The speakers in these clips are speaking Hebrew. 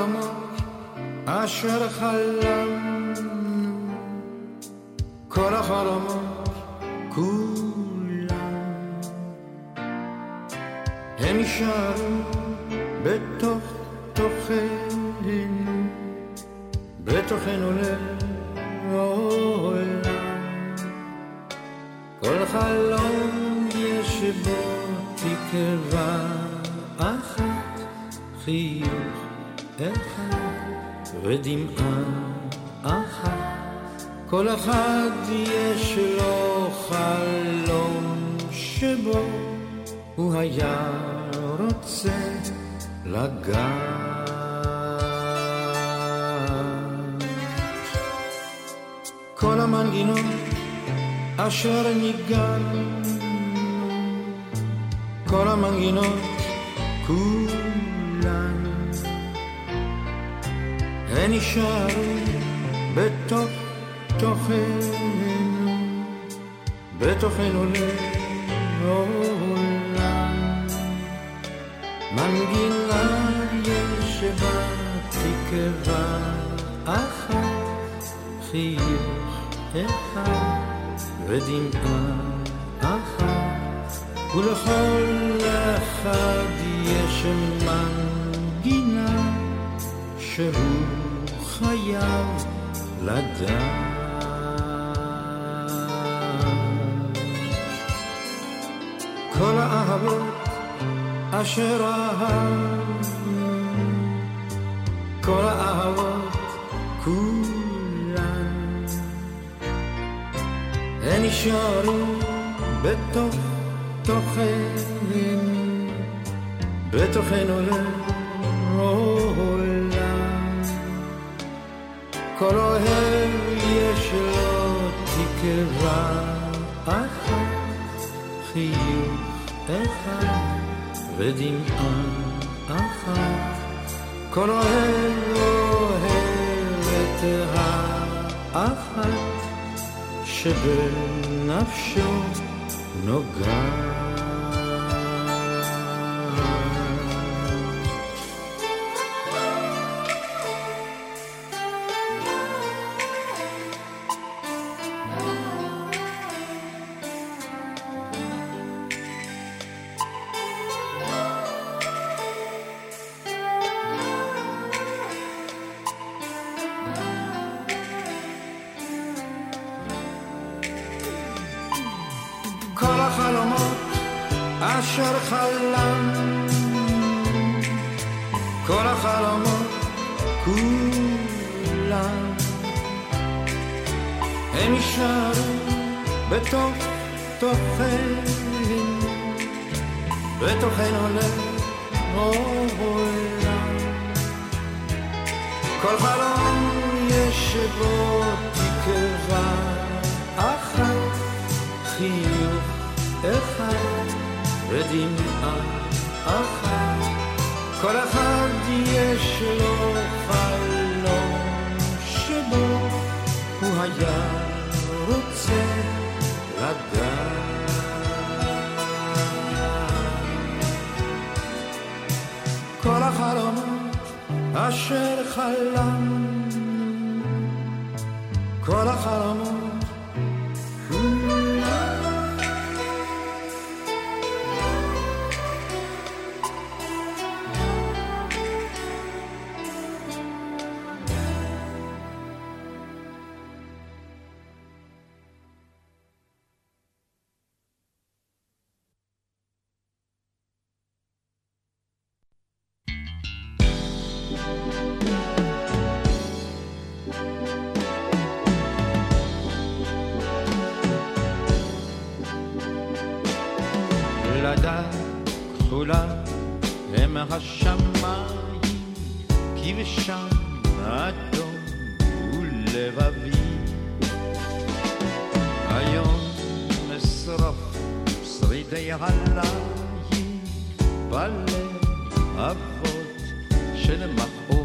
החלומות אשר חלמנו, כל החלומות כולם, הם ודמעה אחת. כל אחד יש לו חלום שבו הוא היה רוצה לגעת. כל המנגינות אשר ניגענו, כל המנגינות כולן, הן נשארו בתוך תוכנו, בתוכנו לעולם. מנגינה יש בה תקווה אחת, חיוך אחד. ודמעה אחת, ולכל אחד יש מנגינה שהוא חייב לדעת. כל האהבות אשר אהבנו, כל האהבות כולן הן נשארו בתוך תוכנו, בתוכנו לעולם. כל אוהב יש לו תקווה אחת, חיוך אחד ודמעה אחת. כל אוהב אוהב את האחת שבנפשו נוגעת. פלדה כחולה הם השמיים, כבשם אדום ולבבי. היום אשרוף שרידי הליל בלהבות של מכאובי. היד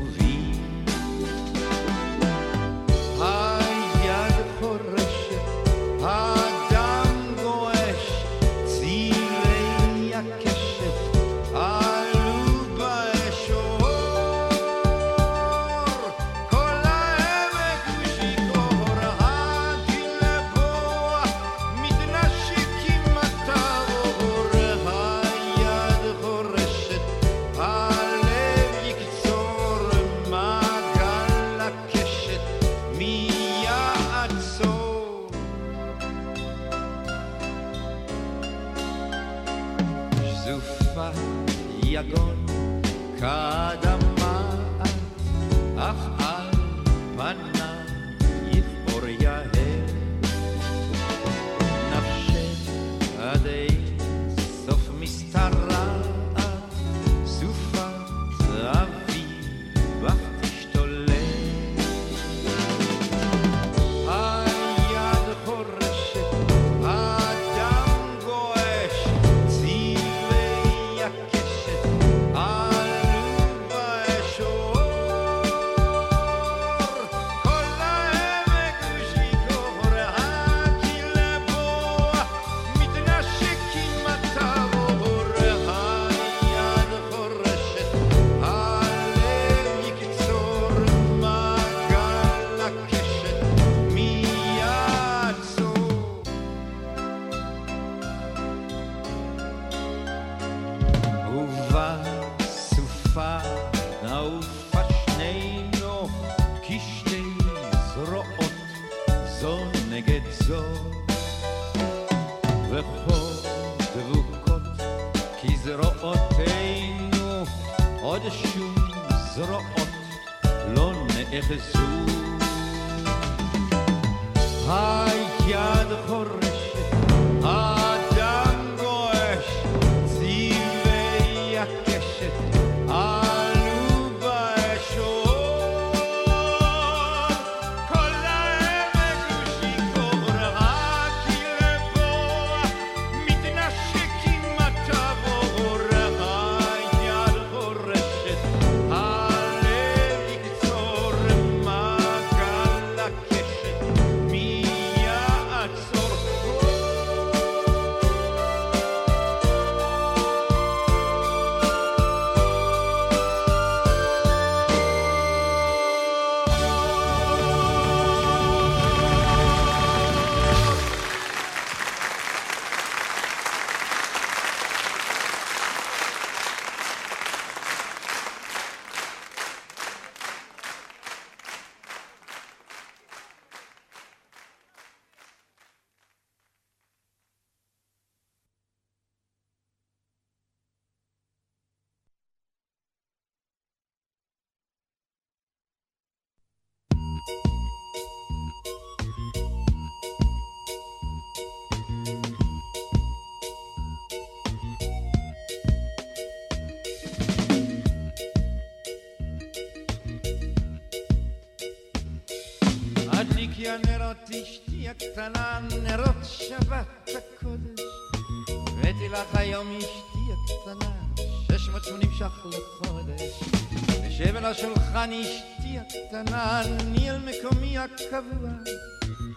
נשב על השולחן אשתי הקטנה, אני על מקומי הקבוע.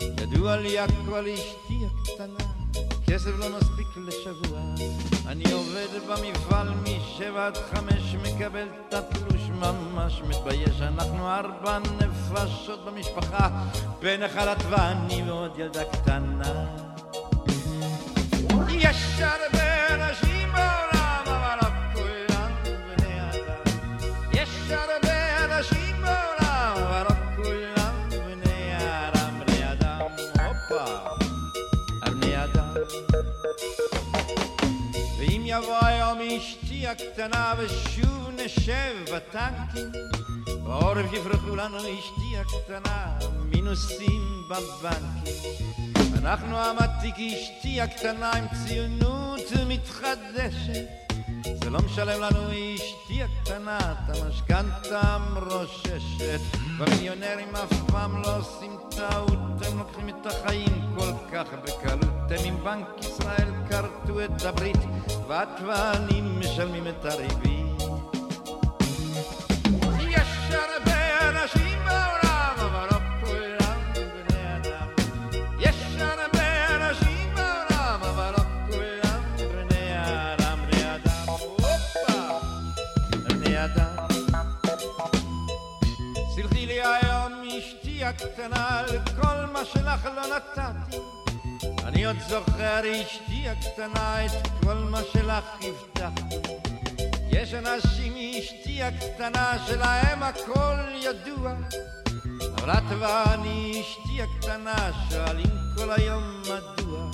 ידוע לי הכל אשתי הקטנה, כסף לא מספיק לשבוע. אני עובד במפעל משבע עד חמש, מקבל את התלוש ממש מתבייש. אנחנו ארבע נפשות במשפחה, בן את ואני ועוד ילדה קטנה. יש הקטנה ושוב נשב בטנקים, בעורף יפרחו לנו אשתי הקטנה, מינוסים בבנקים. אנחנו המתיק אשתי הקטנה עם ציונות מתחדשת. זה לא משלם לנו אשתי הקטנה, את המשכנתה המרוששת. והמיליונרים אף פעם לא עושים טעות, הם לוקחים את החיים כל כך בקלות. הם עם בנק ישראל כרתו את הברית, ואת ואני משלמים את הריבית. הקטנה על כל מה שלך לא נתתי. אני עוד זוכר אשתי הקטנה את כל מה שלך הבטחתי. יש אנשים אשתי הקטנה שלהם הכל ידוע אבל את ואני אשתי הקטנה שואלים כל היום מדוע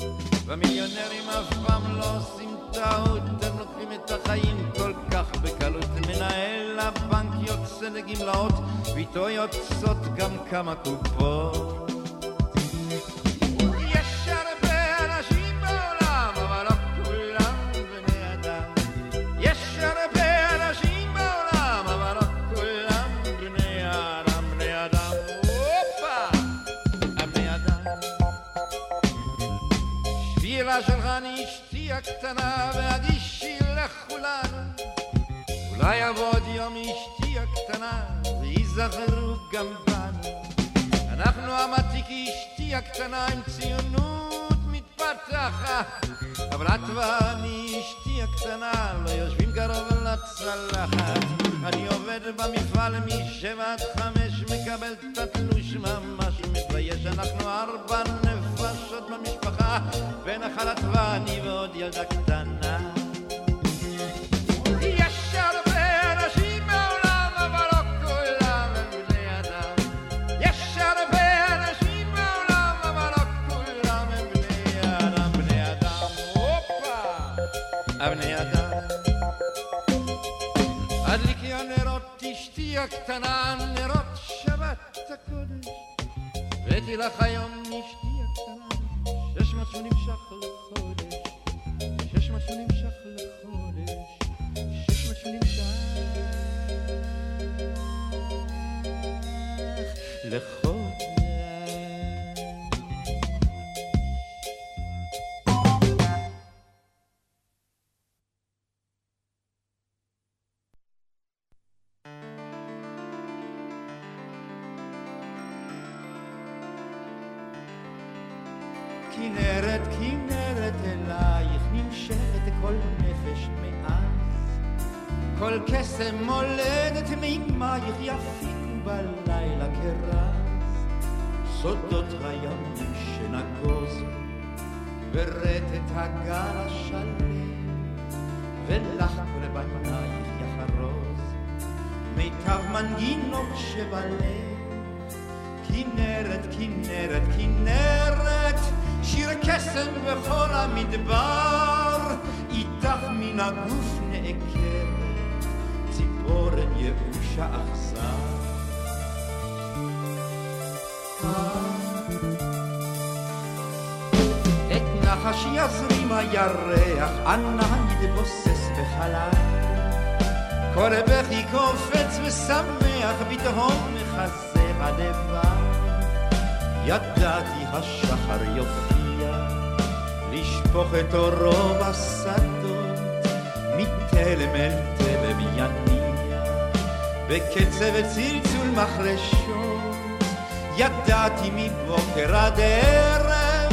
והמיליונרים אף פעם לא עושים טעות הם לוקחים את החיים כל כך בקלות מנהל הבנק יוצא לגמלאות ואיתו יוצאות גם כמה קופות יש הרבה אנשים בעולם אבל לא כולם בני אדם יש הרבה אנשים בעולם, אבל לא כולם בני אדם, בני אדם. הופה, הבני אדם. שבירה שלך אני אשתי הקטנה, לכולנו. אולי יבוא עוד יום אשתי הקטנה, וייזכרו גם בנו. אנחנו המתיק אשתי הקטנה עם ציונות מתפתחת אבל את ואני אשתי הקטנה לא יושבים קרוב לצלחת אני עובד במפעל משבע עד חמש מקבל את התלוש ממש מתבייש אנחנו ארבע נפשות במשפחה את ואני ועוד ילדה קטנה הקטנה, נרות שבת הקודש, הבאתי לך היום אשתי הקטנה, שש מאות ברטט הגל השלם, ולך ולבנייך יחרוז מיטב מנגינות שבלב. כנרת, כנרת, כנרת, שיר קסם בכל המדבר, איתך מן הגוף נעקרת, ציפורן ייאוש האכזר. את נחש יזרים הירח, ענן יתבוסס בחלל. כל בכי קופץ ושמח, בתהום מחזה הדבר. ידעתי השחר יופיע, לשפוך את אורו בשדות, מתלם אל תלם יניע, בקצב צלצול מחרשות. ידעתי מבוקר עד ערב,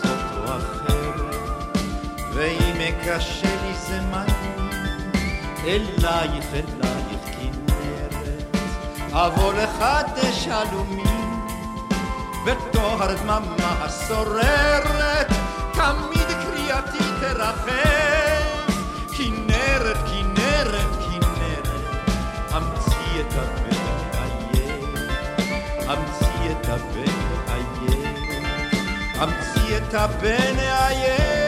ואם מקשה לי זמן, אלייך, אלייך כנרת, אבוא לחדש עלומים, בתוך הדממה השוררת, תמיד קריאתי תרחב. כנרת, כנרת, כנרת, אמצי את הבן עייף, אמצי את הבן עייף, אמצי את הבן עייף.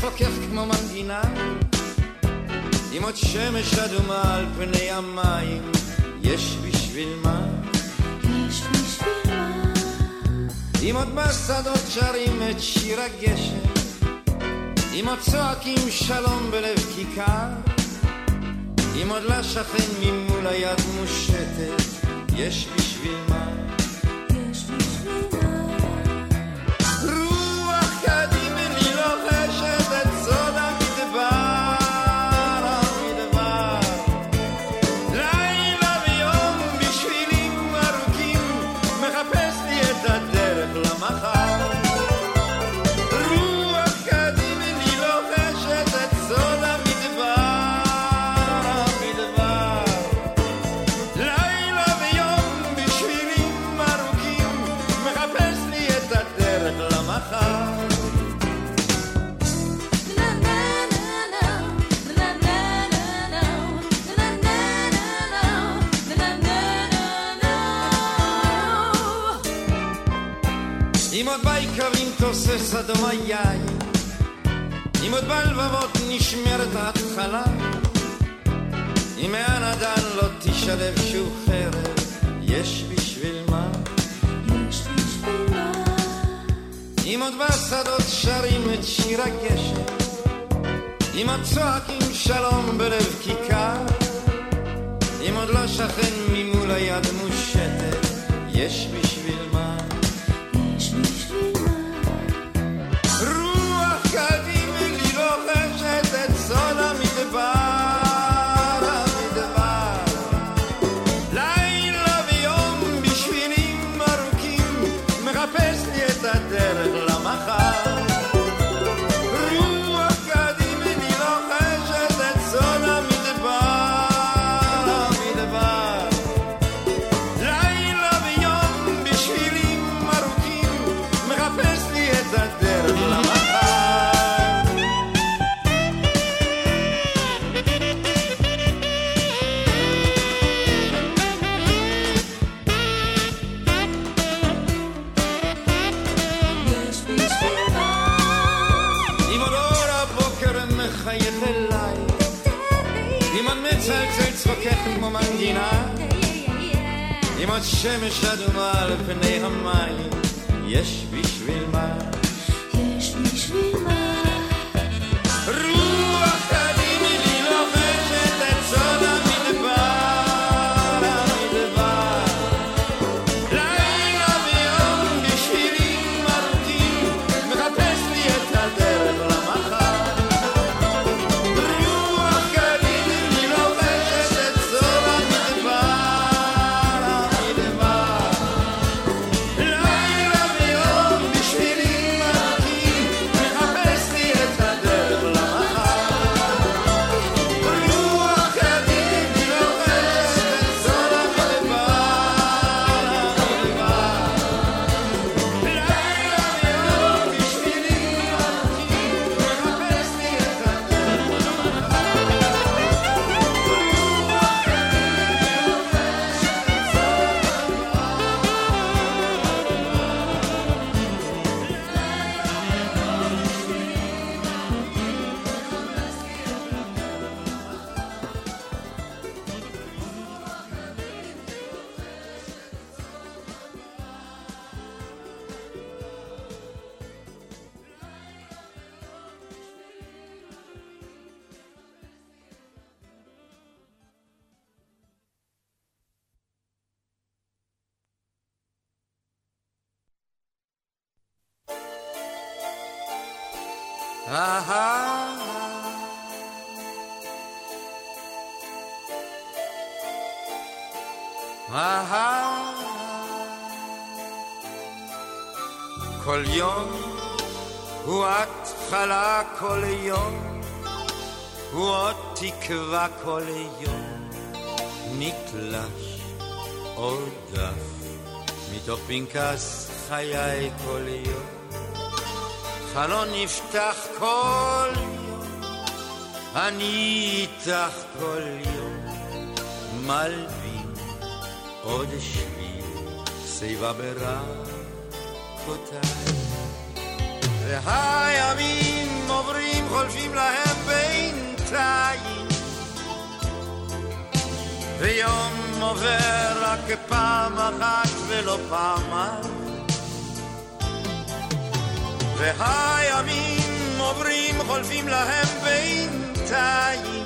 צחוקך כמו מנגינה, אם עוד שמש אדומה על פני המים, יש בשביל מה? יש בשביל מה? אם עוד בשדות שרים את שיר הגשם, אם עוד צועקים שלום בלב כיכר, אם עוד לשכן ממול היד מושטת, יש בשביל מה? אדום היין, אם עוד בלבבות נשמרת ההתחלה, אם מהנדן לא תשלב שוב חרב, יש בשביל מה? יש בשביל מה? אם עוד בשדות שרים את שיר הגשם, אם עוד צועקים שלום בלב כיכר, אם עוד לא שכן ממול היד מושטת, יש בשביל אם עוד שמש אדומה על פני המים, יש בשביל מה. כל יום, הוא עוד תקווה כל יום, נתלש עוד דף מתוך פנקס חיי כל יום. חלון נפתח כל יום, אני איתך כל יום, מלבין עוד שביל, שיבה ברכותיי. והימים עוברים חולפים להם בינתיים, ויום עובר רק פעם אחת ולא פעמיים. והימים עוברים חולפים להם בינתיים.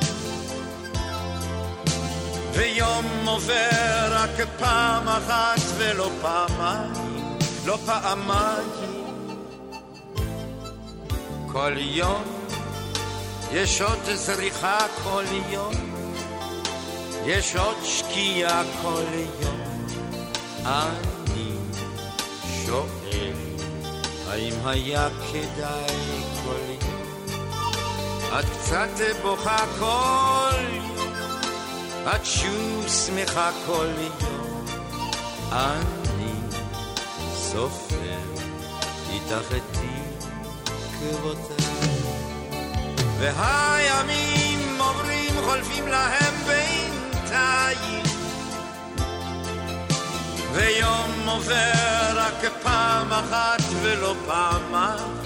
ויום עובר רק פעם אחת ולא פעמיים. לא פעמיים כל יום יש עוד זריחה כל יום יש עוד שקיעה כל יום אני שואל האם היה כדאי כל יום? את קצת בוכה כל יום, את שוב שמחה כל יום. אני סופר איתך את תקוותיי. והימים עוברים חולפים להם בינתיים. ויום עובר רק פעם אחת ולא פעמיים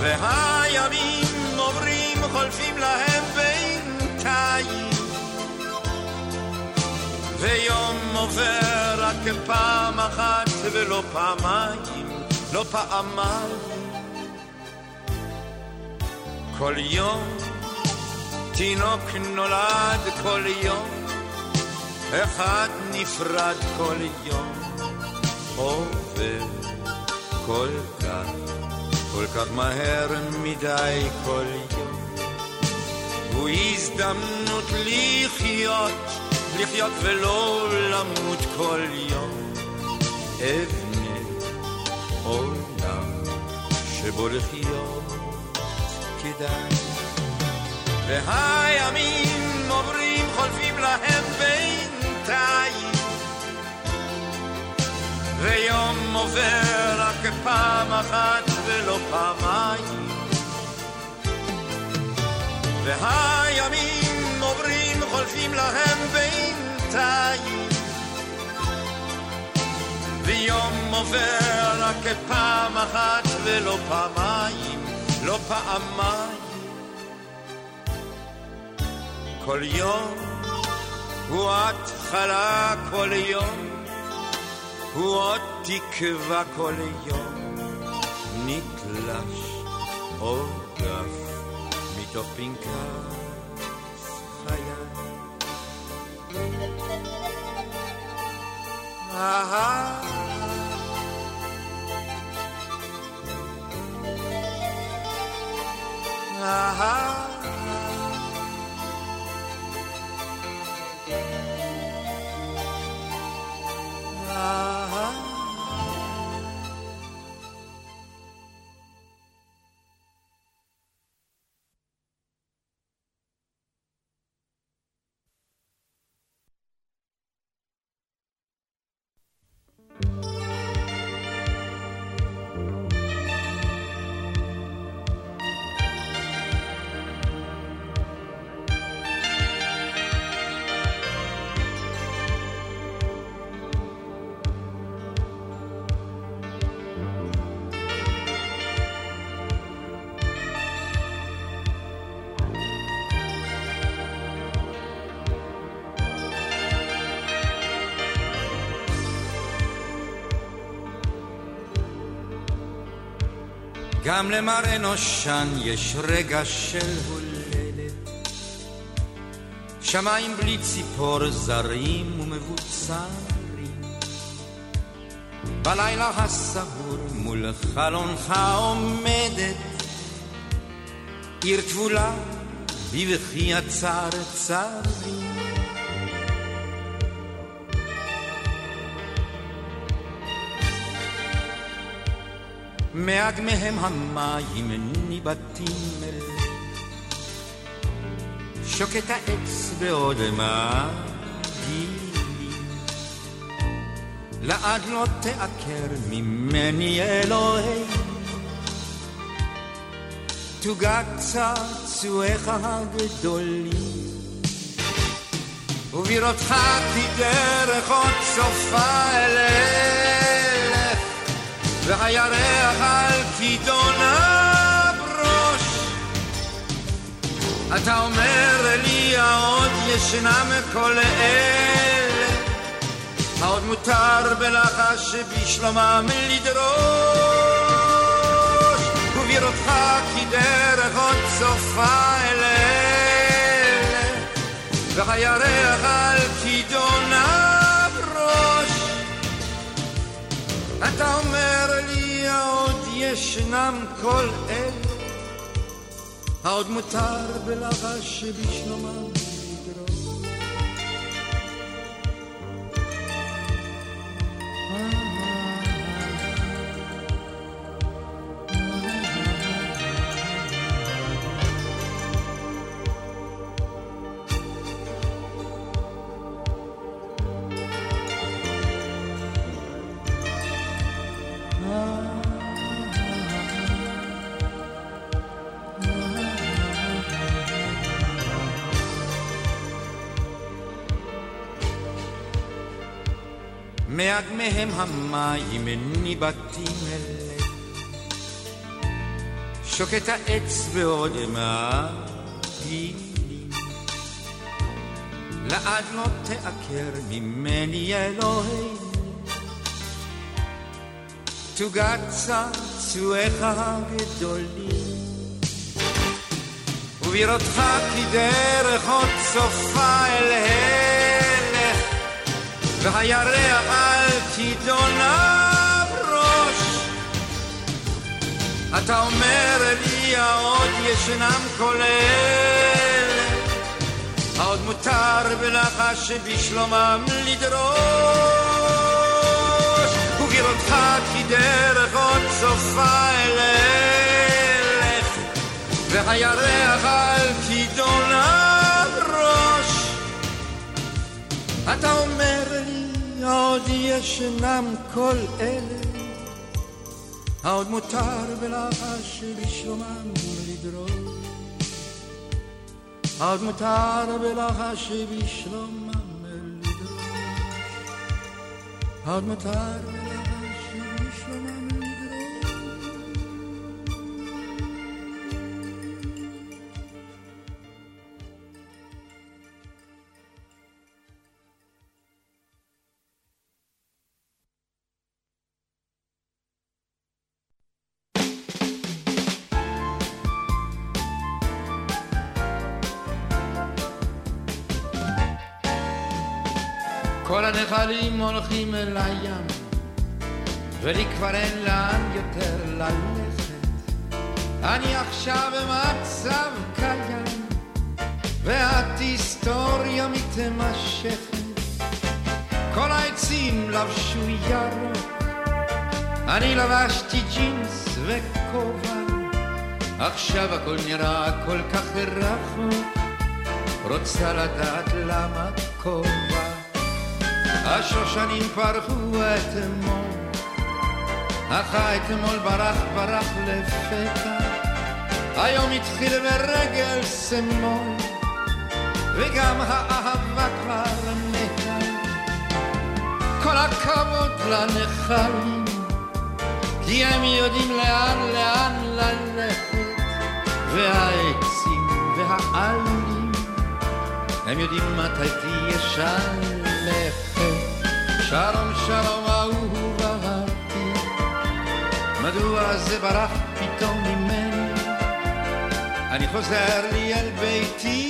והימים עוברים חולפים להם בינתיים. ויום עובר רק פעם אחת ולא פעמיים לא פעמיים כל יום תינוק נולד כל יום, אחד נפרד כל יום, עובר כל כך, כל כך מהר מדי כל יום. הוא הזדמנות לחיות, לחיות ולא למות כל יום. אבנה עולם שבו לחיות כדאי. והימים עוברים חולפים להם בינתיים. ויום עובר רק פעם אחת ולא פעמיים. והימים עוברים חולפים להם בינתיים ויום עובר רק פעם אחת ולא פעמיים לא פעמיים. כל יום הוא התחלה כל יום, הוא עוד תקווה כל יום, נתלש עוד דף מתוך פנקס Ah. גם למראה נושן יש רגע של הולדת. שמיים בלי ציפור זרים ומבוצרים. בלילה הסהור מול חלונך עומדת עיר טבולה בבכי הצער צרים. מאגמיהם המים ניבטים אל. שוקט העץ בעוד מגילים לעד לא תעקר ממני אלוהי. תוגת צעצועיך הגדולים. ובירותך תדרך עוד סופה אלך והירח על כידון הברוש. אתה אומר לי העוד ישנם כל אלה, העוד מותר בלחש בשלומם לדרוש. ובירותך כי דרך עוד סופה אלה, והירח על אתה אומר לי העוד ישנם כל אלה העוד מותר בלחש בשלומם לדרוש מאגמיהם המים ניבטים אלה שוקט העץ בעוד מעפילים לעד לא תעקר ממני אלוהי. תוגת צעצועיך הגדולים. ובראותך כי דרך עוד סופה אל הלך, והירח אל תידונה ראש. אתה אומר לי העוד ישנם כל אלה, העוד מותר בלחש בשלומם לדרוש, ובראותך כי דרך עוד סופה אל הלך, והירח אל תידונה אתה אומר לי עוד ישנם כל אלה העוד מותר בלחש בשלומם לדרוש העוד מותר בלחש בשלומם לדרוש העוד מותר הולכים אל הים, ולי כבר אין לאן יותר ללכת. אני עכשיו במצב קיים, ואת היסטוריה מתמשכת. כל העצים לבשו ירוק, אני לבשתי ג'ינס וכובע. עכשיו הכל נראה כל כך רחוק, רוצה לדעת למה כובע. השושנים פרחו אתמול, אך האתמול ברח ברח לפתע, היום התחיל ברגל שמאל, וגם האהבה כבר מתה. כל הכבוד לנחלים, כי הם יודעים לאן לאן ללכת, והעצים והעלים, הם יודעים מתי תהיה שלכת. שלום שלום אהובתי, מדוע זה ברח פתאום ממני? אני חוזר לי אל ביתי,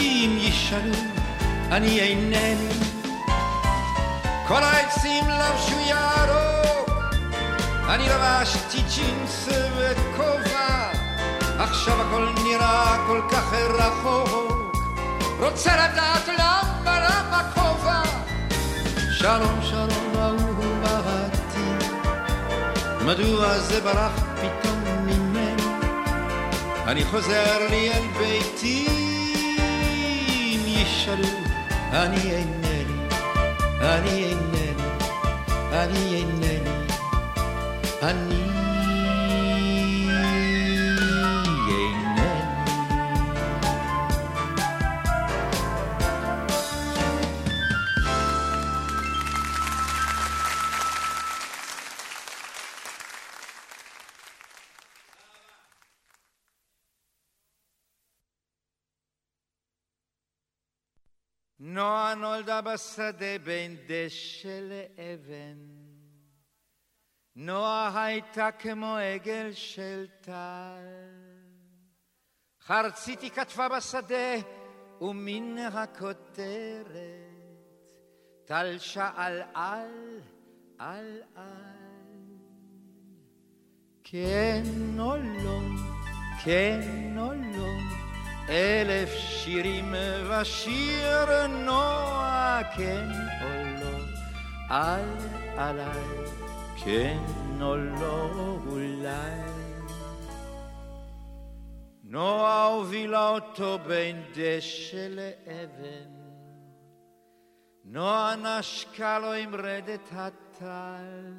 אם ישאלו, אני אינני. כל העצים לבשו ירוק, אני לבשתי ג'ינס וכובע, עכשיו הכל נראה כל כך רחוק, רוצה לדעת למה, למה כובע? שלום שלום אהובתי, מדוע זה ברח פתאום ממני? אני חוזר לי אל ביתי, אם ישאלו, אני אינני, אני אינני, אני אינני, אני בשדה בין דשא לאבן. נועה הייתה כמו עגל של טל. חרציתי כתבה בשדה, ומן הכותרת, טל שאל על, על על. כן או לא, כן או לא, אלף שירים ושיר נועה, כן או לא, על עליי, כן או לא, אולי. נועה הובילה אותו בין דשא לאבן, נועה נשקה לו עם רדת הטל,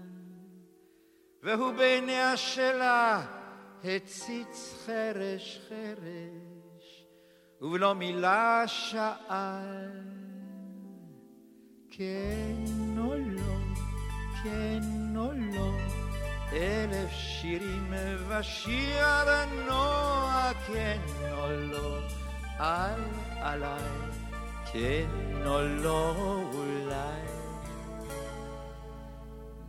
והוא בעיניה שלה הציץ חרש חרש, ובלא מילה שאל, כן או לא, כן או לא, אלף שירים ושיר נועה, כן או לא, על עליי, כן או לא, אולי.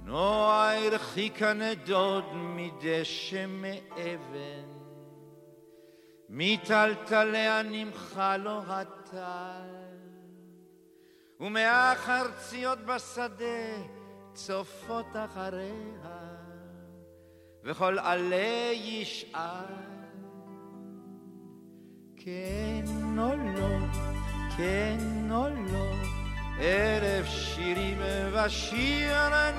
נועה הרחיקה נדוד מדשא מאבן, מטלטליה נמחה לו הטל, ומהחרציות בשדה צופות אחריה, וכל עלה ישאל, כן או לא, כן או לא, אלף שירים ושיר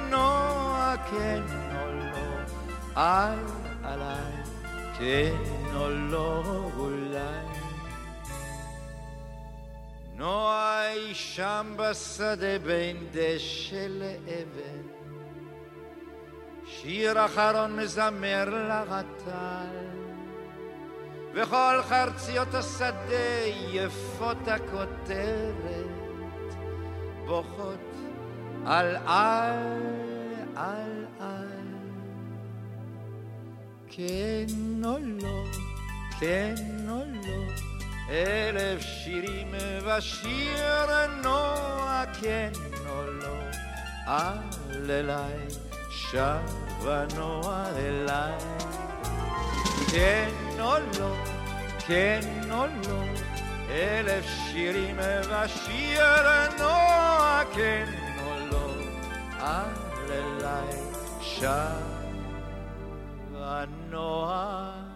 נוע, כן או לא, אל עליי, או לא, אולי. נועה היא שם בשדה בין דשא לאבן, שיר אחרון מזמר לרטל, וכל חרציות השדה יפות הכותרת, בוכות על על על. כן או לא, כן או לא, אלף שירים ושיר נוע, כן או לא, אל אליי, שבה נוע אליי. כן או לא, כן או לא, אלף שירים ושיר נוע, כן או לא, אל אליי, שבה נוע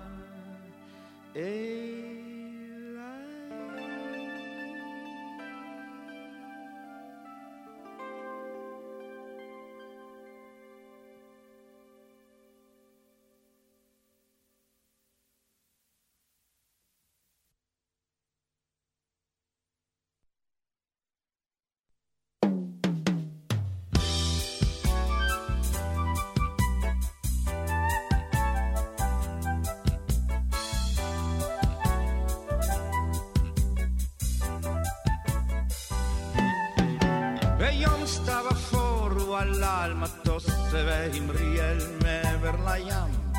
והמריא אל מעבר לים.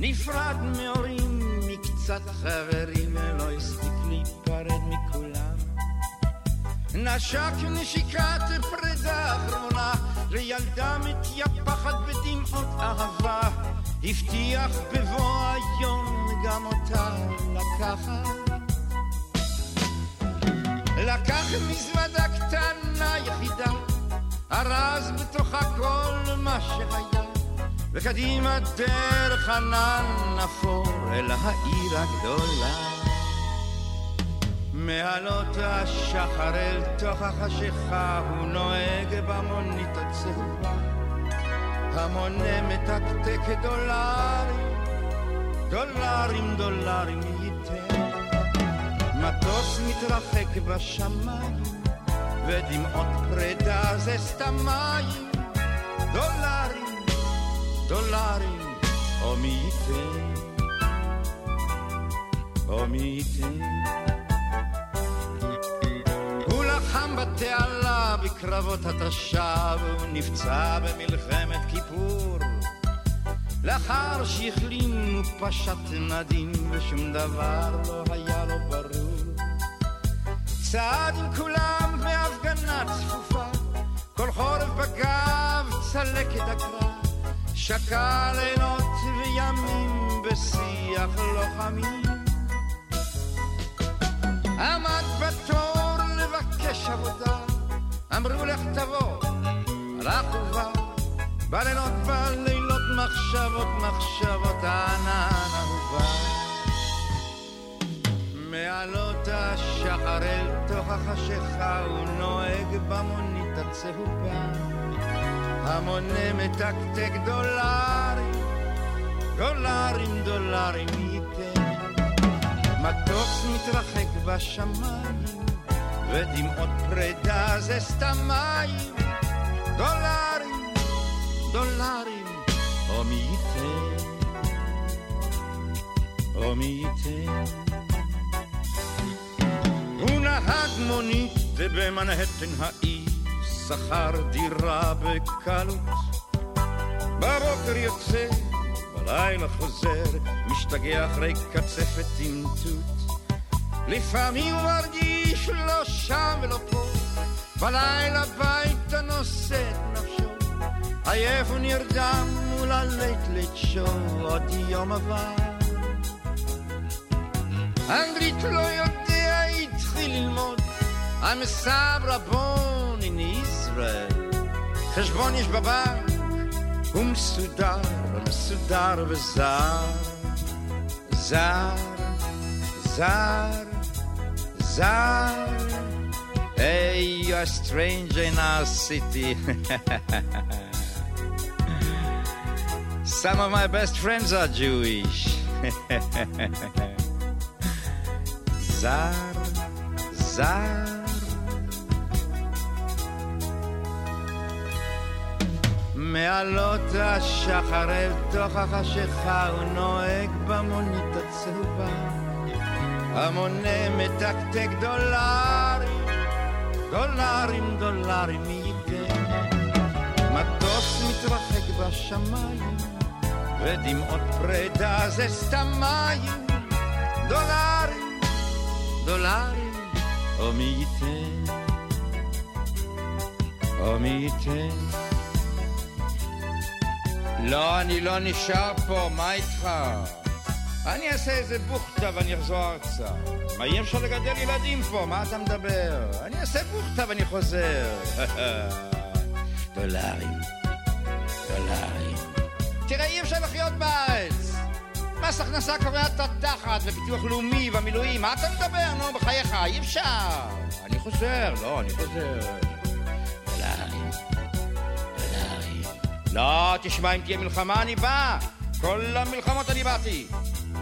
נפרד מהורים, מקצת חברים, לא הספיק להיפרד מכולם. נשק נשיקת פרידה אחרונה לילדה מתייפחת בדמעות אהבה. הבטיח בבוא היום גם אותה לקחת. לקח מזוודה קטנה ארז בתוכה כל מה שהיה, וקדימה דרך ענן אפור אל העיר הגדולה. מעלות השחר אל תוך החשיכה הוא נוהג במונית הצהובה, המונה מתקתק דולרים, דולרים דולרים ייתן. מטוס מתרחק בשמיים, ודמעות פרידה זה סתם מים. דולרים, דולרים, או מי ייתן, או מי ייתן. הוא לחם בתעלה בקרבות התשה, והוא נפצע במלחמת כיפור. לאחר שהחלים הוא פשט נדים ושום דבר לא היה לו ברור. צעד עם כולם בהפגנה צפופה, כל חורף בגב צלקת הקרב, שקע לילות וימים בשיח לוחמים. עמד בתור לבקש עבודה, אמרו לך תבוא, הלך ובא, בלילות בלילות מחשבות מחשבות ענן אהובה. מעלות השחר אל תוך החשיכה הוא נוהג במונית הצהובה. המונה מתקתק דולרים, דולרים דולרים ייתן. מטוס מתרחק בשמיים, ודמעות פרידה זה סתם מים. דולרים, דולרים, או מי ייתן, או מי ייתן. נהג מונית במנהטן העיר, שכר דירה בקלות. בבוקר יוצא, בלילה חוזר, משתגע אחרי קצפת עם תות. לפעמים הוא מרגיש לא שם ולא פה, בלילה ביתה נושא את נפשו. עייף ונרדם מול הלית לית שו, עוד יום עבר. אנגלית לא יודע, התחיל ללמוד. I'm a sabra born in Israel. חשבון יש בבנק, הוא מסודר, מסודר וזר. זר, זר, זר. Hey, you're a stranger in our city. Some of my best friends are Jewish. זר, זר. מעלות השחר אל תוך החשיכה הוא נוהג במונית הצהובה. המונה מתקתק דולרים, דולרים, דולרים מי ייתן? מטוס מתרחק בשמיים ודמעות פרידה זה סתם מים. דולרים, דולרים, מי ייתן. לא, אני לא נשאר פה, מה איתך? אני אעשה איזה בוכטה ואני אחזור ארצה. מה, אי אפשר לגדל ילדים פה? מה אתה מדבר? אני אעשה בוכטה ואני חוזר. דולרים, דולרים. תראה, אי אפשר לחיות בארץ. מס הכנסה קובע את התחת, וביטוח לאומי, והמילואים, מה אתה מדבר? נו, בחייך, אי אפשר. אני חוזר, לא, אני חוזר. דולרים, דולרים. לא, תשמע, אם תהיה מלחמה, אני בא. כל המלחמות אני באתי.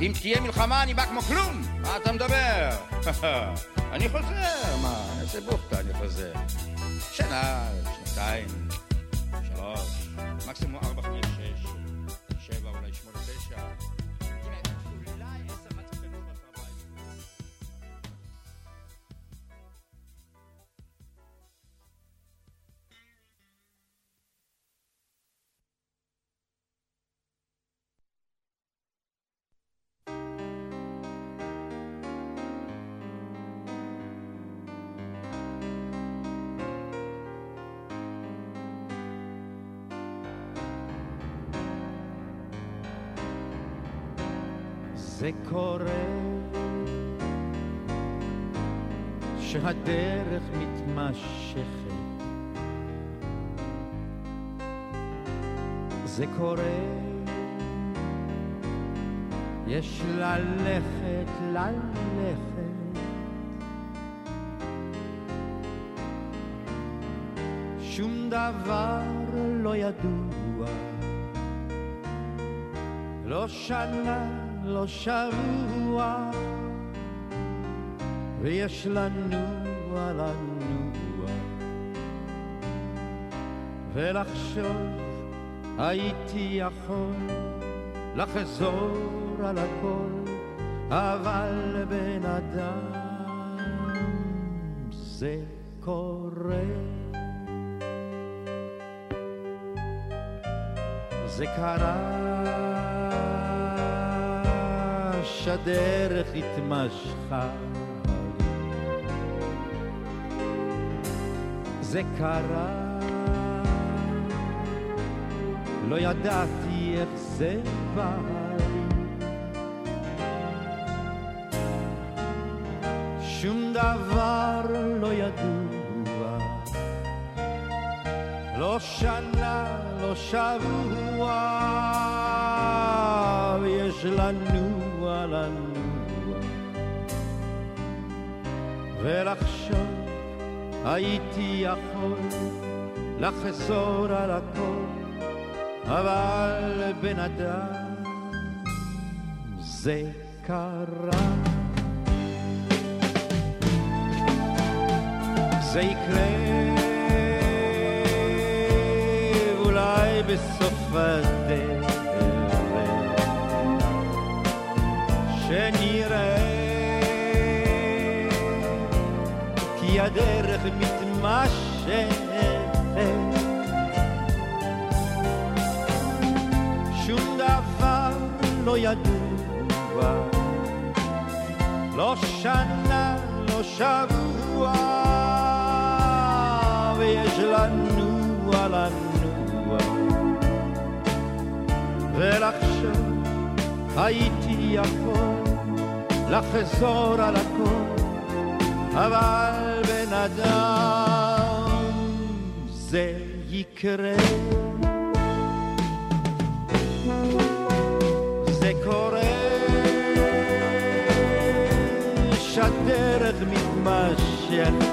אם תהיה מלחמה, אני בא כמו כלום. מה אתה מדבר? אני חוזר, מה, אני אעשה בוכטה, אני חוזר. שנה, שנתיים, שלוש, מקסימום ארבע, חמש, זה קורה שהדרך מתמשכת. זה קורה יש ללכת, ללכת. שום דבר לא ידוע לא שנה, לא שבוע, ויש לנוע, לנוע, ולחשוב הייתי יכול לחזור על הכל, אבל בן אדם זה קורה. זה קרה שהדרך התמשכה. זה קרה. לא ידעתי איך זה בא שום דבר לא ידוע. לא שנה, לא שבוע, ויש לנוע, לנוע, ולחשוב הייתי יכול לחזור על הכל, אבל בן אדם זה קרה. זה יקרה אולי בסוף הדרך הדרך מתמשכת. שום דבר לא ידוע. לא שנה, לא שבוע. ויש לנוע, לנוע ולחשוב הייתי יכול לחזור על הכל, אבל בן אדם זה יקרה. זה קורה שהדרך מתמשכת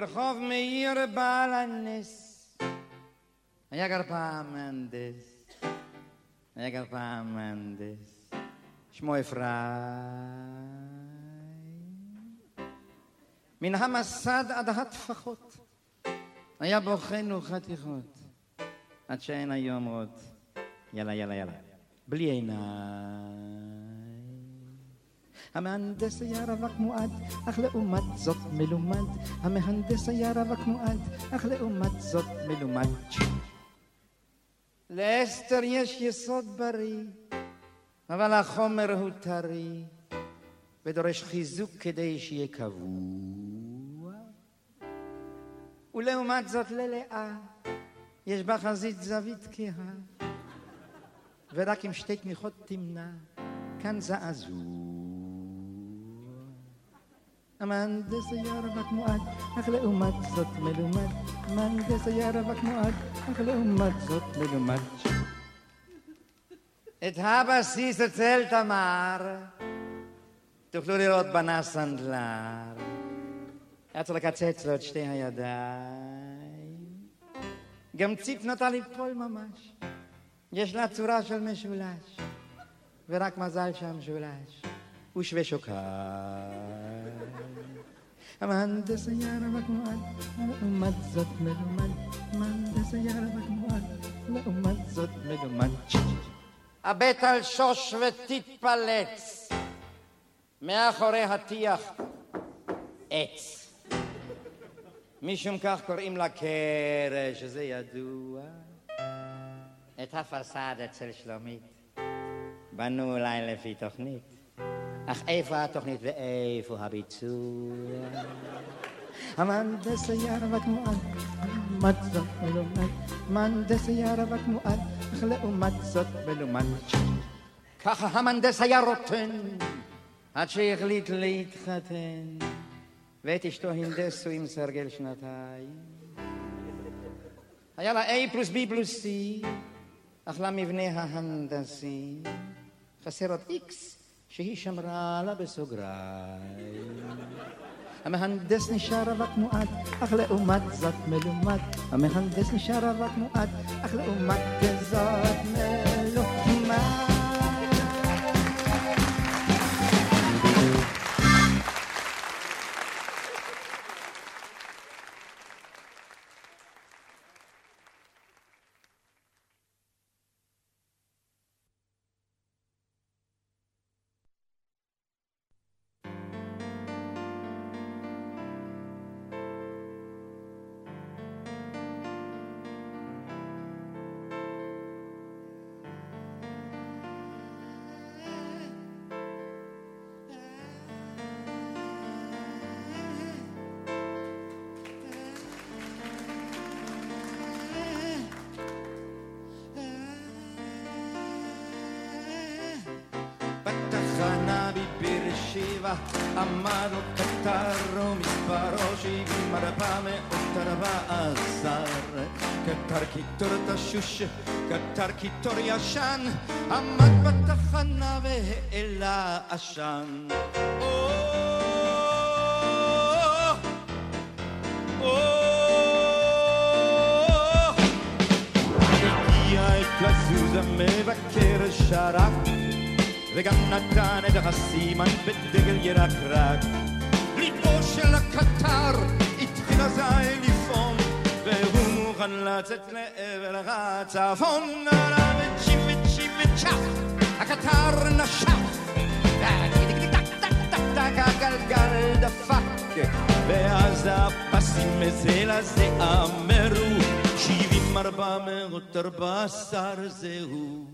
ברחוב מאיר בעל הנס. היה גר פעם מהנדס, היה גר פעם מהנדס, שמו אפרים. מן המסד עד הטפחות, היה בוכנו חתיכות, עד שאין היום עוד, יאללה יאללה יאללה, בלי עיניים. המהנדס היה רווק מועד, אך לעומת זאת מלומד. המהנדס היה רווק מועד, אך לעומת זאת מלומד. לאסתר יש יסוד בריא, אבל החומר הוא טרי, ודורש חיזוק כדי שיהיה קבוע. ולעומת זאת ללאה, יש בה חזית זווית כהה, ורק עם שתי תמיכות תמנע, כאן זעזוע. המהנדס היה רווק מועד, אך לעומת זאת מלומד. המהנדס היה רווק מועד, אך לעומת זאת מלומד. את הבסיס אצל תמר תוכלו לראות בנה סנדלר. היה צריך לקצץ לו את שתי הידיים. גם ציפ נוטה ליפול ממש. יש לה צורה של משולש, ורק מזל שהמשולש הוא שווה שוקיים. המהנדס היה רווק מועד, לעומת זאת מלומד. המהנדס היה רווק מועד, לעומת זאת מלומד. הבט על שוש ותתפלץ, מאחורי הטיח עץ. משום כך קוראים לה קרש, זה ידוע. את הפסד אצל שלומית בנו אולי לפי תוכנית. אך איפה התוכנית ואיפה הביצוע? המהנדס היה רווק מועד, לעומת זאת מלומד. המהנדס היה רווק מועד, אך לעומת זאת מלומד. ככה המהנדס היה רוטן, עד שהחליט להתחתן, ואת אשתו הנדסו עם סרגל שנתיים. היה לה A פלוס B פלוס C, אך למבנה ההנדסי חסר עוד X שהיא שמרה לה בסוגריים. המהנדס נשאר רווק מועד, אך לעומת זאת מלומד. המהנדס נשאר רווק מועד, אך לעומת זאת מלומד. עמד לו קטר ומספרו שבעים ארבע מאות ארבע עשר קטר קיטור תשוש, קטר קיטור ישן עמד בתחנה והעלה עשן או, או, הגיע את לזוז המבקר שרק וגם נתן את הסימן בדגל ירקרק. ליבו של הקטר התחיל אזי לפעום, והוא מוכן לצאת לעבר הצפון. נראה וצ'י וצ'י וצ'ף, הקטר נשף. הגלגל דפק, ואז הפסים מזה לזה אמרו, שבעים ארבע מאות ארבע עשר זהו.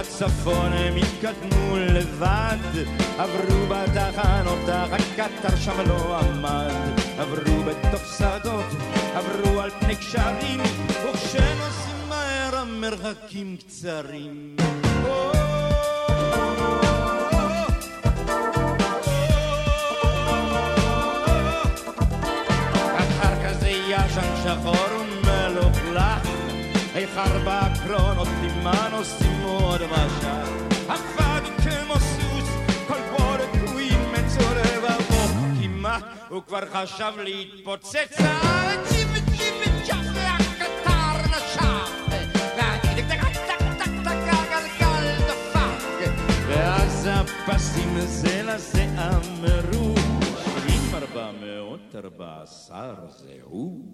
לצפון הם התקדמו לבד. עברו בתחנות אך הקטר שם לא עמד. עברו בתוך שדות, עברו על פני קשרים וכשנוסעים מהר המרחקים קצרים. קטר כזה ישן שחור היכר בקרונות טימנו סימוד ושם עבד כמו סוס כל בורג הוא אימץ עורב אבו כי מה הוא כבר חשב להתפוצץ על ג'יב ג'יב ג'אב והקטר נשב ואז הפסים זה לזה אמרו שבעים ארבע מאות ארבע עשר זה הוא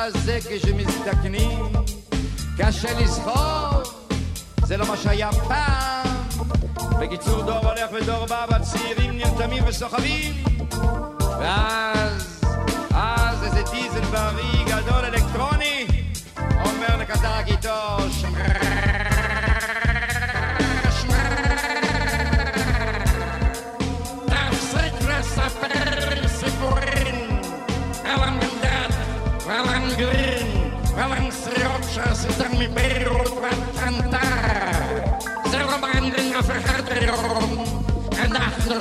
ככה זה כשמזדקנים. קשה לסחוב, זה לא מה שהיה פעם. בקיצור, דור הולך ודור בא, והצעירים נרתמים וסוחבים. ואז, אז איזה דיזל בריא גדול אלקטרוני, אומר לקטר הגיטור,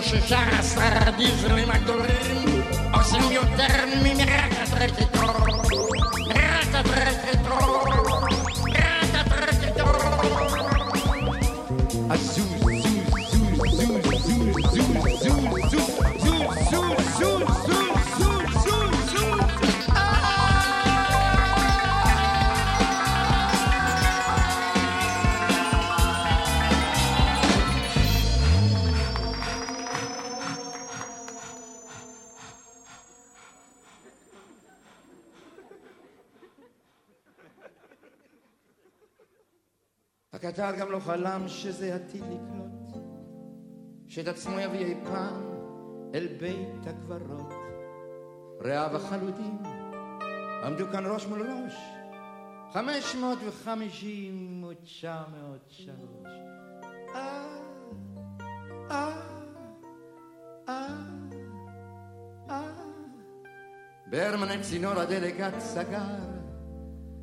ששה עשר דיזלים הגדולים עושים יותר ממרת הטרקטור מרת הטרקטור חלם שזה עתיד לקרות, שאת עצמו יביא אי פעם אל בית הקברות. רעיו החלודים עמדו כאן ראש מול ראש, חמש מאות וחמישים ותשע מאות שלוש. אה, אה, אה, אה. ברמן את צינור הדלקת סגר,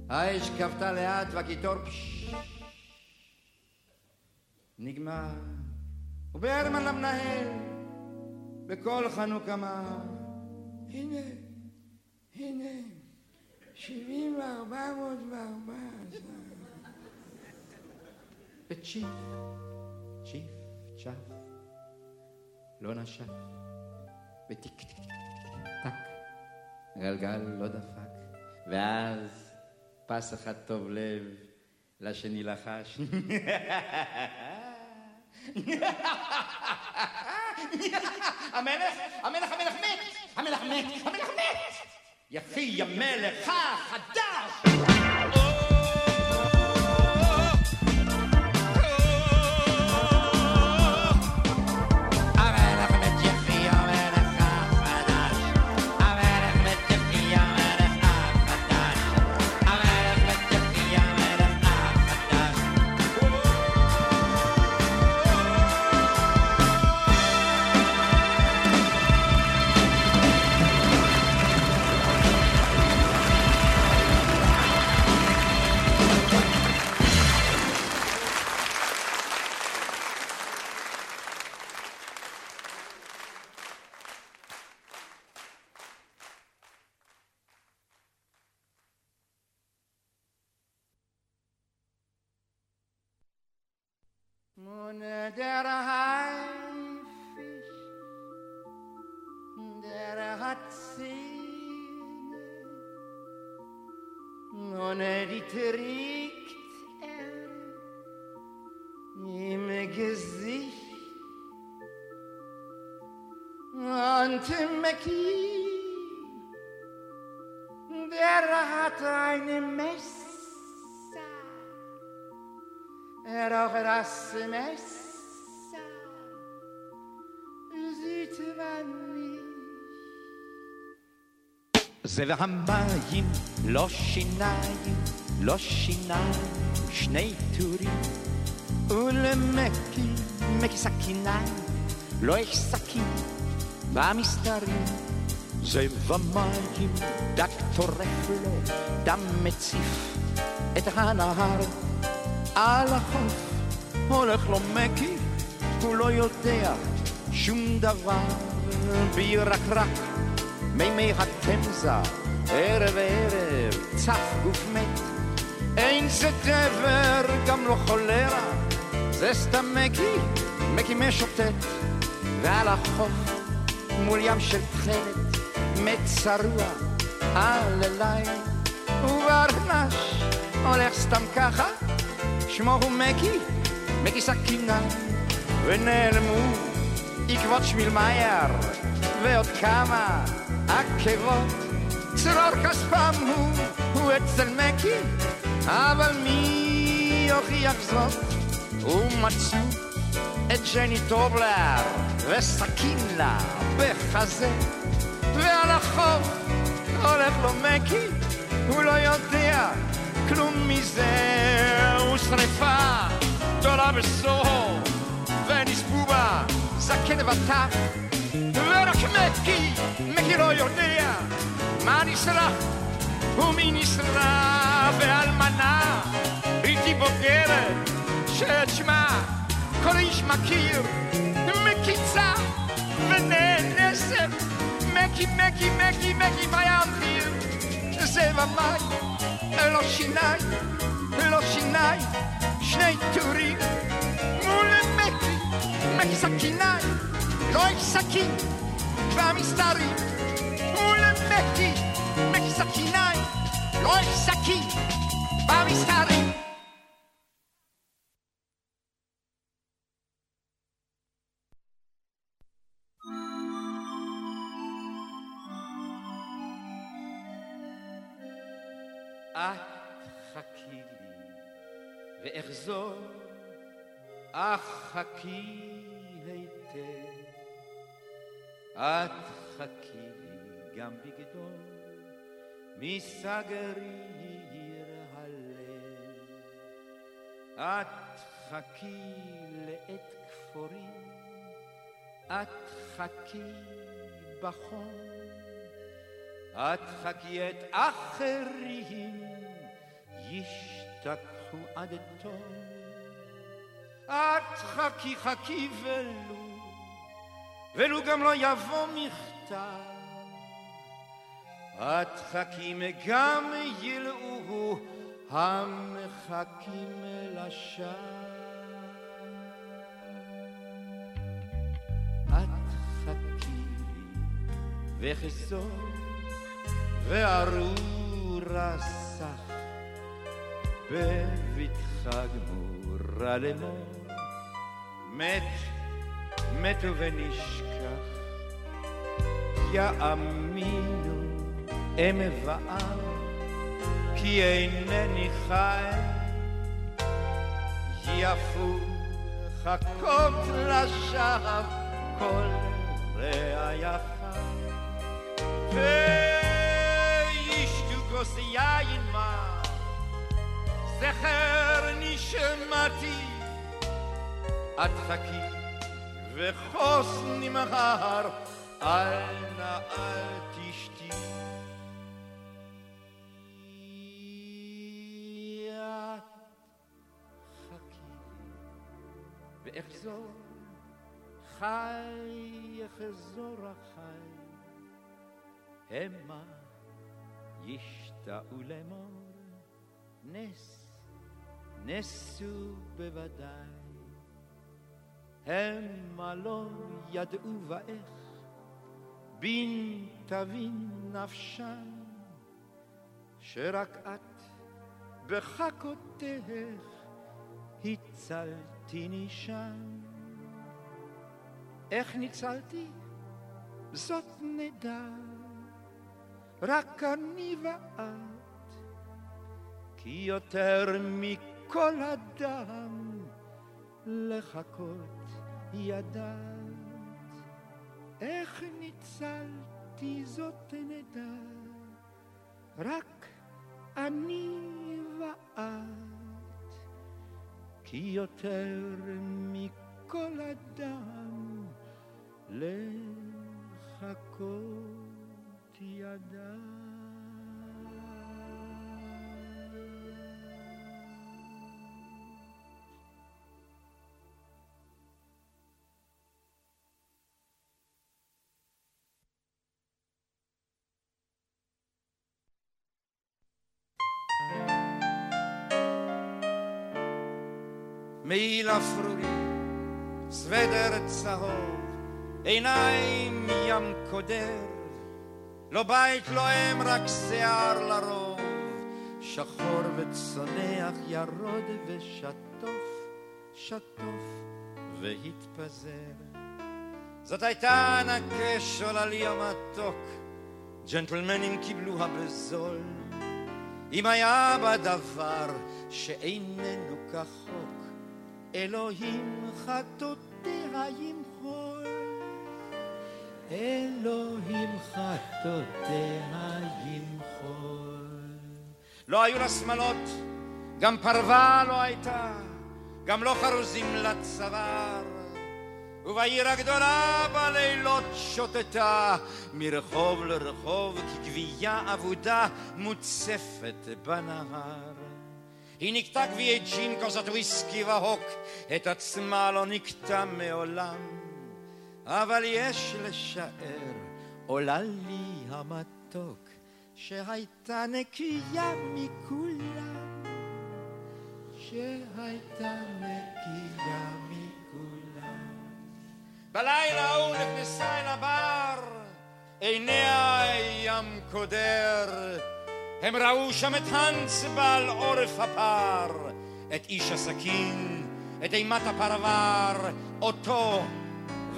האש כבתה לאט והקיטור פשש נגמר. וברמן למנהל, בקול חנוכה אמר, הנה, הנה, שבעים וארבע מאות וארבע עשר. וצ'יף, צ'יף, צ'ף, לא נשף, וטיק טיק טיק טק, הגלגל לא דפק, ואז פס אחד טוב לב, לשני לחש. המלך, המלך, המלך מת! המלך מת! המלך מת! יפי המלך החדש! והמים, לא שיניים, לא שיניים, שני טורים. ולמקי, מקי סכיניים, לא יש סכין במסתרים. זה ומים, דק טורף לו, דם מציף את הנהר. על החוף הולך לו מקי, הוא לא יודע שום דבר, בירקרק מימי התמזה, ערב ערב צף גוף מת. אין זה דבר, גם לא חולרה, זה סתם מקי, מקי משוטט. ועל החוף, מול ים של תכלת, מת צרוע, על הלילה, וברנש הולך סתם ככה, שמו הוא מקי, מקי סכינה, ונעלמו עקבות שמיל מאייר, ועוד כמה עקבות, צרור כספם הוא, הוא אצל מקי, אבל מי יוכיח זאת? ומצאו את ג'ני טובלר, וסכין לה בחזה, ועל החוף הולך לו מקי, הוא לא יודע כלום מזה, הוא שרפה גדולה בסוהו, ונספו בה זקן וטף, ורק מקי, מקי לא יודע מה נשרף ומי נשרף, ואלמנה בלתי בוגרת שאת שמה כל איש מכיר, מקיצה ונאנסת, מקי מקי מקי מקי בים חיר, זה ומים, לא שיניים, לא שיניים, שני טורים, מול מקי, מקי סכיניים, לא איש סכין, והמסתרים, מול מקי, מקי סכיניים, לא איש סכין, לי ואחזור, אך חכי גם בגדול, מסגריר הלב. את חכי לעת כפורים, את חכי בחום. את חכי את אחרים, ישתכחו עד תום. את חכי חכי ולו, ולו גם לא יבוא מכתב. את חכים גם ילאו המחכים לשווא. את חכי לי וחזור וארורה סך בבטחה גמורה לאמור מת, מתו ונשכח יאמינו אם ואב כי אינני חי. יפו חכות לשווא כל רעייך. וישתו כוס יין מר, זכר נשמתי, את חכי וחוס נמהר, אל נא אל תשתי. ואחזור, חי יחזור החי. המה ישתאו לאמור, נס, נסו בוודאי. המה לא ידעו ואיך, בין תבין נפשם, שרק את בחכותך הצלתיני שם. איך ניצלתי? זאת נדע. רק אני ואת, כי יותר מכל אדם לחכות ידעת. איך ניצלתי זאת נדע, רק אני ואת, כי יותר מכל אדם לחכות ידע. מעיל אפרורי, סוודר צהוב, עיניים ים קודר, לא בית, לא אם, רק שיער לרוב, שחור וצונח, ירוד ושטוף, שטוף והתפזר. זאת הייתה הנקש עוללי המתוק, ג'נטלמנים קיבלוה בזול. אם היה בה דבר שאיננו כחוק, אלוהים חטאותיה ימחול. אלוהים חטאותיה ימחול. לא היו לה שמלות, גם פרווה לא הייתה, גם לא חרוזים לצוואר. ובעיר הגדולה בלילות שוטטה מרחוב לרחוב כגבייה אבודה מוצפת בנהר. היא נקטה גביעי ג'ין, כוסות וויסקי והוק, את עצמה לא נקטה מעולם. אבל יש לשער, עולה לי המתוק, שהייתה נקייה מכולם. שהייתה נקייה מכולם. בלילה ההוא נכנסה אל הבר, עיניה ים קודר. הם ראו שם את האנס בעל עורף הפר, את איש הסכין, את אימת הפרבר, אותו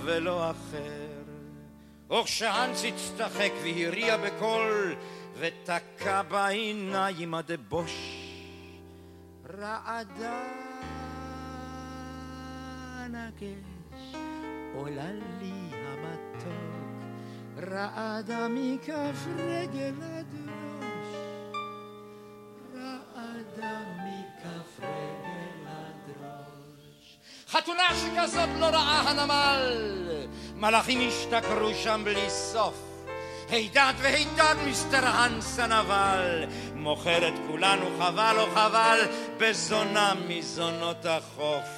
ולא אחר. וכשהאנס הצטחק והריע בקול, ותקע בעיניים עד בוש, רעדה נגש, עולה לי המתוק, רעדה מכף רגל עד רעדה מכף רגל עד ראש. חתונה שכזאת לא ראה הנמל, מלאכים השתכרו שם בלי סוף. הידד והידד מיסטר הנס הנבל, מוכר את כולנו חבל או חבל, בזונה מזונות החוף.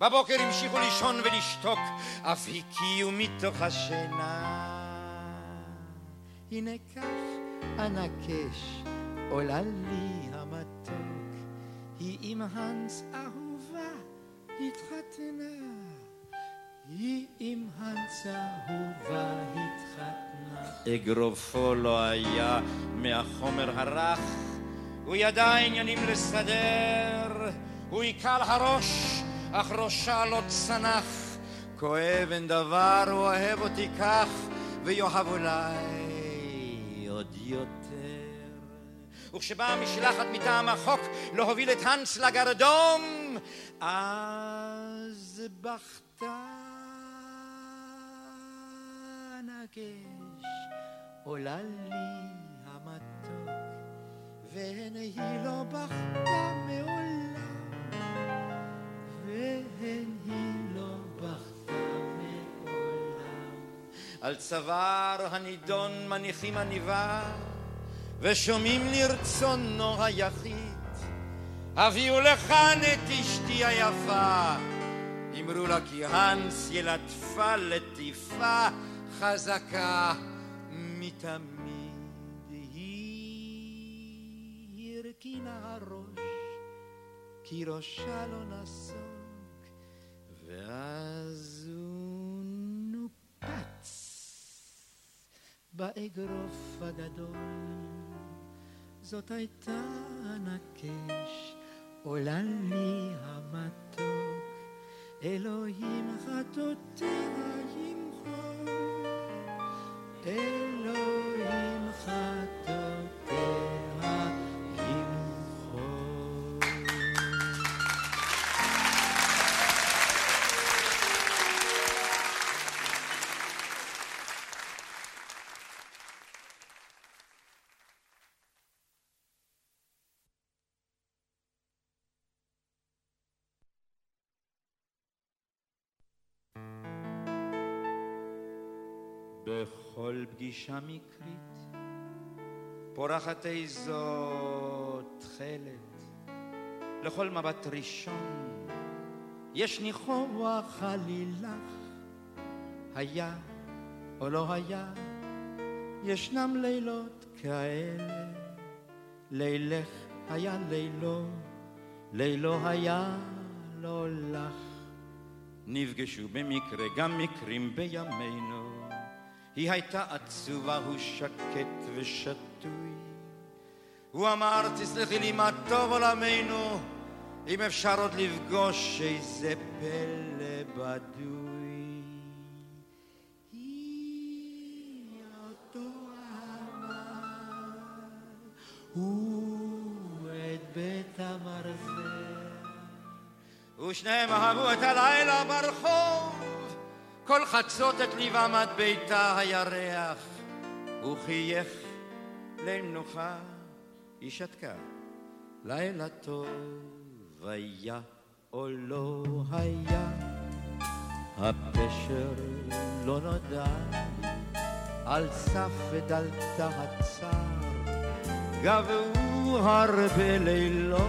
בבוקר המשיכו לישון ולשתוק, אף הקיאו מתוך השינה. הנה כך אנקש, עולה לי עם הנס אהובה התחתנה. היא עם הנס אהובה התחתנה. אגרופו לא היה מהחומר הרך, הוא ידע עניינים לסדר, הוא עיקל הראש, אך ראשה לא צנח. כואב אין דבר, הוא אוהב אותי כך, ויאהב אולי עוד יותר. וכשבאה משלחת מטעם החוק להוביל את הנס לגרדום, אז בכתה נגש, עולה לי המתוק, והן היא לא בכתה מעולם, והן היא לא בכתה מעולם. על צוואר הנידון מניחים עניבה, ושומעים לרצונו היחיד. הביאו לכאן את אשתי היפה, אמרו לה כי הנס ילטפה לטיפה חזקה מתמיד. היא הרכינה הראש, כי ראשה לא נסוג, ואז הוא נופץ באגרוף הגדול. זאת הייתה הנקש, עולה לי המתוק, אלוהים חטאותיה ימחול, אלוהים חטאותיה פגישה מקרית פורחת איזו תכלת, לכל מבט ראשון יש ניחוח עלילך, היה או לא היה, ישנם לילות כאלה, לילך היה לילו, לילו היה לא לך. נפגשו במקרה גם מקרים בימינו. היא הייתה עצובה, הוא שקט ושתוי. הוא אמר, תסלחי לי מה טוב עולמנו, אם אפשר עוד לפגוש איזה פלא בדוי. היא אותו אהבה, הוא את בית המרזל. ושניהם אהבו את הלילה ברחוב, כל חצות את ליבם עד ביתה הירח. הוא חייך ליל מנוחה, היא שתקה. לילה טוב היה או לא היה, הפשר לא נודע על סף ודלתה הצער, גבו הרבה לילות,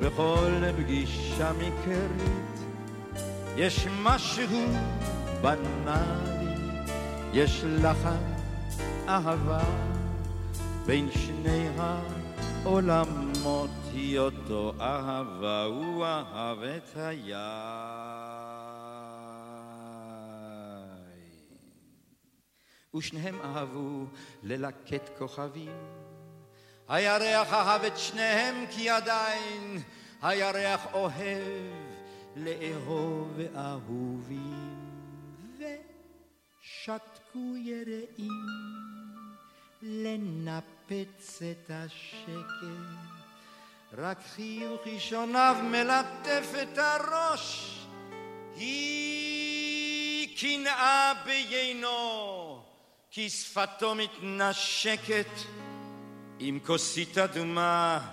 בכל פגישה מקרית, יש משהו בנאלי, יש לחן אהבה בין שני העולמות, היא אותו אהבה, הוא אהב את היין. ושניהם אהבו ללקט כוכבים. הירח אהב את שניהם כי עדיין הירח אוהב לאהוב אהובים. ושתקו יראים לנפץ את השקט. רק חיוך ראשוניו מלטף את הראש. היא קנאה ביינו, כי שפתו מתנשקת עם כוסית אדומה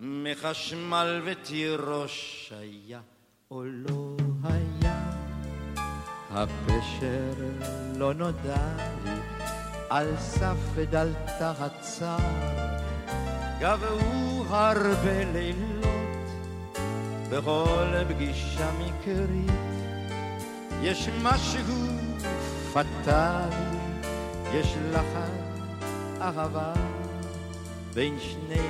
מחשמל ותירוש היה או לא היה הפשר לא נודע לי על סף ודלתה הצער גבו הרבה לילות בכל פגישה מקרית. יש משהו פטאלי יש לחן אהבה בין שני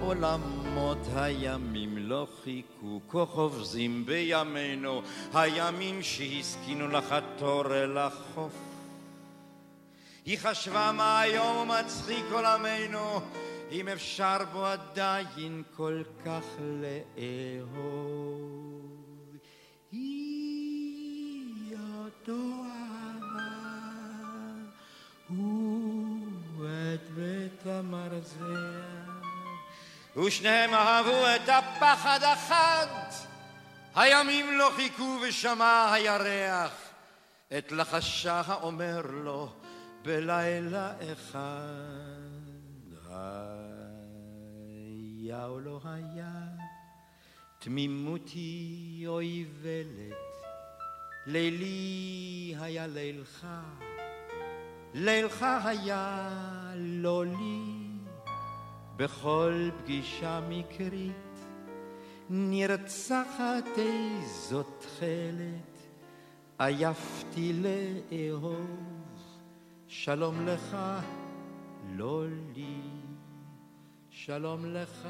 העולמות הימים לא חיכו כה חופזים בימינו הימים שהסכינו לחתור אל החוף. היא חשבה מה היום מצחיק עולמנו אם אפשר בו עדיין כל כך לאהוב. היא אותו אהבה הוא את בית המרזח ושניהם אהבו את הפחד החד. הימים לא חיכו ושמע הירח. את לחשה האומר לו בלילה אחד. היה או לא היה? תמימות היא אויבלת. לילי היה לילך. לילך היה לא לי בכל פגישה מקרית נרצחת איזו תכלת עייפתי לאהוב שלום לך לא לי שלום לך